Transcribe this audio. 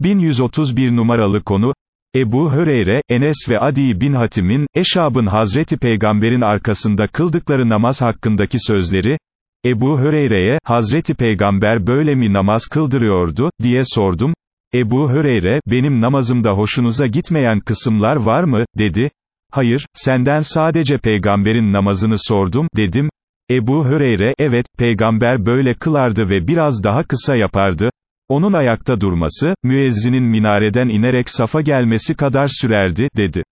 1131 numaralı konu, Ebu Höreyre, Enes ve Adi bin Hatim'in, Eşab'ın Hazreti Peygamber'in arkasında kıldıkları namaz hakkındaki sözleri, Ebu Höreyre'ye, Hazreti Peygamber böyle mi namaz kıldırıyordu, diye sordum, Ebu Höreyre, benim namazımda hoşunuza gitmeyen kısımlar var mı, dedi, hayır, senden sadece peygamberin namazını sordum, dedim, Ebu Höreyre, evet, peygamber böyle kılardı ve biraz daha kısa yapardı, onun ayakta durması, müezzinin minareden inerek safa gelmesi kadar sürerdi, dedi.